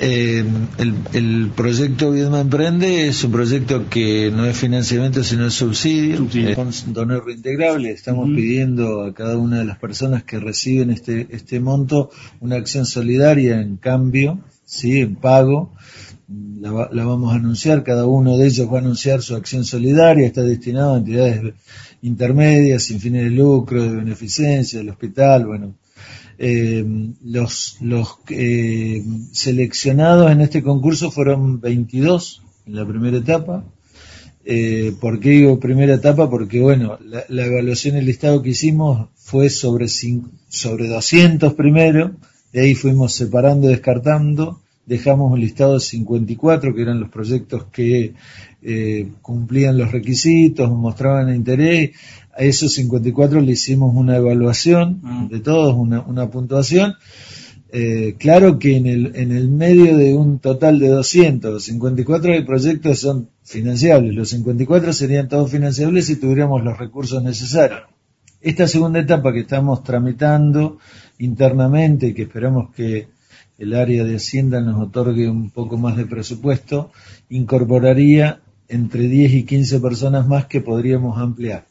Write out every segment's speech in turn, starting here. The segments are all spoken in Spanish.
Eh, el, proyecto Viedma Emprende es un proyecto que no es financiamiento sino es subsidio, subsidio. es donor reintegrable. Estamos pidiendo a cada una de las personas que reciben este, este monto una acción solidaria en cambio, sí, en pago. La, la, vamos a anunciar, cada uno de ellos va a anunciar su acción solidaria, está destinado a entidades intermedias, sin fines de lucro, de beneficencia, del hospital, bueno, eh, los, los eh, seleccionados en este concurso fueron 22 en la primera etapa. Eh, ¿Por qué digo primera etapa? Porque, bueno, la, evaluación del listado que hicimos fue sobre, sobre 200 primero, de ahí fuimos separando, descartando, dejamos un listado de 54, que eran los proyectos que eh, cumplían los requisitos, mostraban interés, a esos 54 le hicimos una evaluación mm. de todos, una, una puntuación. Eh, claro que en el, en el medio de un total de 200, 54 de proyectos son financiables, los 54 serían todos financiables si tuviéramos los recursos necesarios. Esta segunda etapa que estamos tramitando internamente y que esperamos que el área de Hacienda nos otorgue un poco más de presupuesto, incorporaría entre 10 y 15 personas más que podríamos ampliar.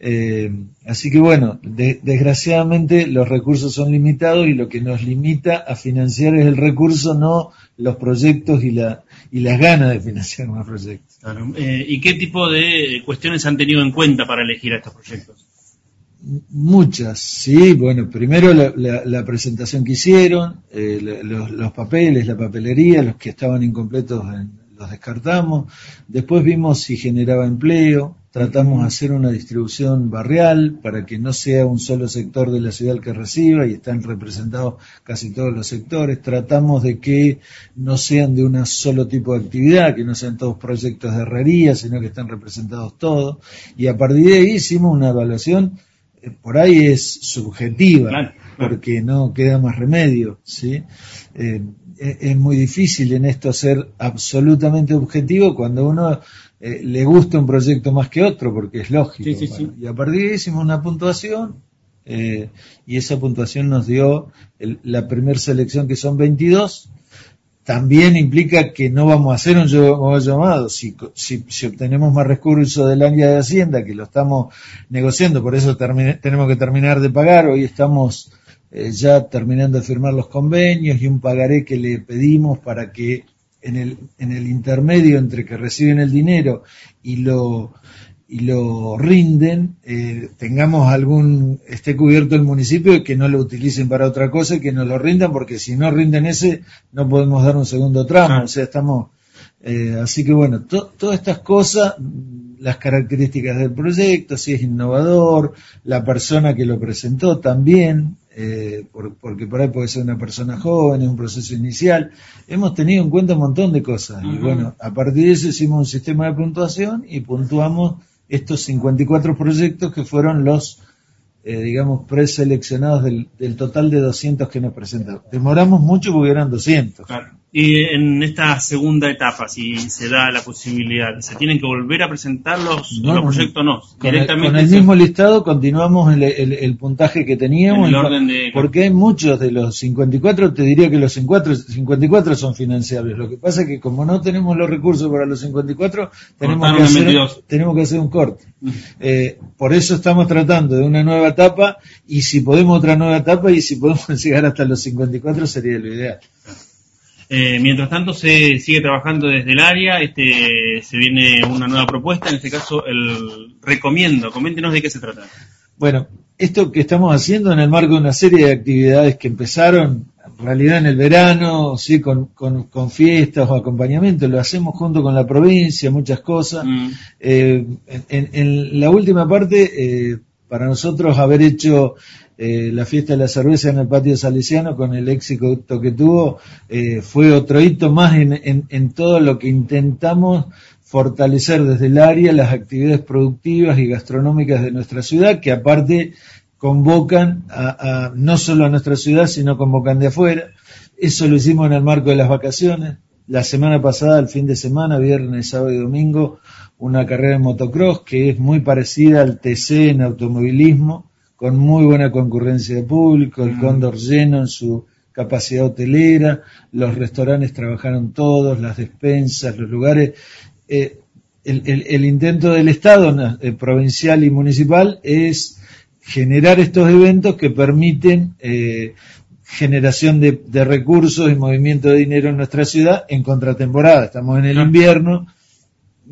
Eh, así que bueno, desgraciadamente los recursos son limitados y lo que nos limita a financiar es el recurso, no los proyectos y, la, y las ganas de financiar más proyectos. Eh, ¿Y qué tipo de cuestiones han tenido en cuenta para elegir a estos proyectos? Muchas, sí, bueno, primero la, presentación que hicieron, eh, los, los, papeles, la papelería, los que estaban incompletos los descartamos, después vimos si generaba empleo, Tratamos de hacer una distribución barrial para que no sea un solo sector de la ciudad el que reciba y están representados casi todos los sectores. Tratamos de que no sean de un solo tipo de actividad, que no sean todos proyectos de herrería, sino que están representados todos. Y a partir de ahí hicimos una evaluación, eh, por ahí es subjetiva, porque no queda más remedio, ¿sí? Eh, es muy difícil en esto ser absolutamente objetivo cuando uno eh, le gusta un proyecto más que otro, porque es lógico. Y a partir de ahí hicimos una puntuación, eh, y esa puntuación nos dio la primera selección, que son 22. También implica que no vamos a hacer un llamado. Si, si, si obtenemos más recursos del área de Hacienda, que lo estamos negociando, por eso tenemos que terminar de pagar. Hoy estamos eh, ya terminando de firmar los convenios y un pagaré que le pedimos para que en el, en el intermedio entre que reciben el dinero y lo, y lo rinden, eh, tengamos algún, esté cubierto el municipio y que no lo utilicen para otra cosa y que no lo rindan, porque si no rinden ese, no podemos dar un segundo tramo, o sea, estamos, eh, así que bueno, todas estas cosas, las características del proyecto, si es innovador, la persona que lo presentó también, eh, porque por ahí puede ser una persona joven, es un proceso inicial. Hemos tenido en cuenta un montón de cosas. Y bueno, a partir de eso hicimos un sistema de puntuación y puntuamos estos 54 proyectos que fueron los, eh, digamos, preseleccionados del, del, total de 200 que nos presentaron. Demoramos mucho porque eran 200. Claro. Y en esta segunda etapa, si se da la posibilidad, ¿se tienen que volver a presentar los, no, los proyectos? No, con directamente. El, con el mismo listado continuamos el, el, puntaje que teníamos. el orden de... Porque hay muchos de los 54, te diría que los 54, son financiables. Lo que pasa es que como no tenemos los recursos para los 54, tenemos, que hacer, tenemos que hacer un corte. Eh, por eso estamos tratando de una nueva etapa y si podemos otra nueva etapa y si podemos llegar hasta los 54 sería lo ideal. Eh, mientras tanto se sigue trabajando desde el área, este, se viene una nueva propuesta, en este caso el recomiendo. Coméntenos de qué se trata. Bueno, esto que estamos haciendo en el marco de una serie de actividades que empezaron en realidad en el verano, sí, con, con, fiestas o acompañamiento, lo hacemos junto con la provincia, muchas cosas. Mm. Eh, en, la última parte, eh, para nosotros haber hecho eh, la fiesta de la cerveza en el patio salesiano con el éxito que tuvo eh, fue otro hito más en, en, todo lo que intentamos fortalecer desde el área las actividades productivas y gastronómicas de nuestra ciudad que aparte convocan a, no solo a nuestra ciudad sino convocan de afuera. Eso lo hicimos en el marco de las vacaciones. La semana pasada el fin de semana viernes sábado y domingo una carrera de motocross que es muy parecida al TC en automovilismo con muy buena concurrencia de público, el mm. Cóndor lleno en su capacidad hotelera, los restaurantes trabajaron todos, las despensas, los lugares. Eh, el, intento del Estado eh, provincial y municipal es generar estos eventos que permiten eh, generación de, recursos y movimiento de dinero en nuestra ciudad en contratemporada. Estamos en el invierno,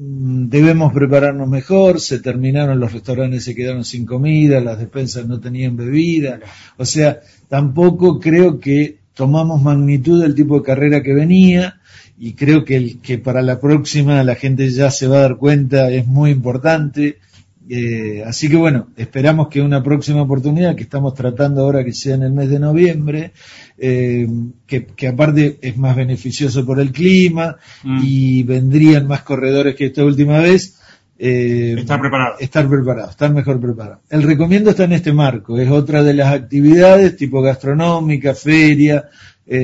debemos prepararnos mejor, se terminaron los restaurantes, se quedaron sin comida, las despensas no tenían bebida, o sea, tampoco creo que tomamos magnitud del tipo de carrera que venía y creo que, el, que para la próxima la gente ya se va a dar cuenta, es muy importante. Eh, así que bueno, esperamos que una próxima oportunidad que estamos tratando ahora que sea en el mes de noviembre, eh, que, aparte es más beneficioso por el clima mm. y vendrían más corredores que esta última vez. Eh, estar preparado. Estar preparado, estar mejor preparado. El recomiendo está en este marco, es otra de las actividades tipo gastronómica, feria,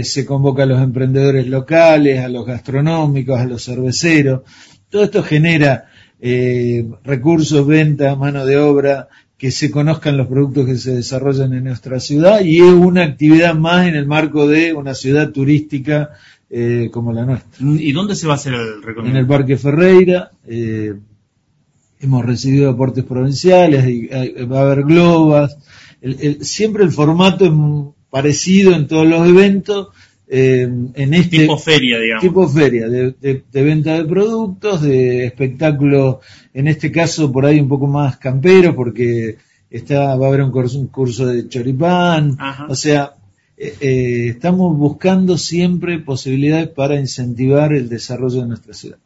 se convoca a los emprendedores locales, a los gastronómicos, a los cerveceros. Todo esto genera eh, recursos, venta, mano de obra, que se conozcan los productos que se desarrollan en nuestra ciudad y es una actividad más en el marco de una ciudad turística eh, como la nuestra. ¿Y dónde se va a hacer el recorrido? En el Parque Ferreira. Eh, hemos recibido aportes provinciales, va a haber globas. siempre el formato es parecido en todos los eventos eh, en este tipo feria, digamos. Tipo feria, de, venta de productos, de espectáculo, en este caso por ahí un poco más campero, porque está, va a haber un curso, de choripán, o sea, eh, eh, estamos buscando siempre posibilidades para incentivar el desarrollo de nuestra ciudad.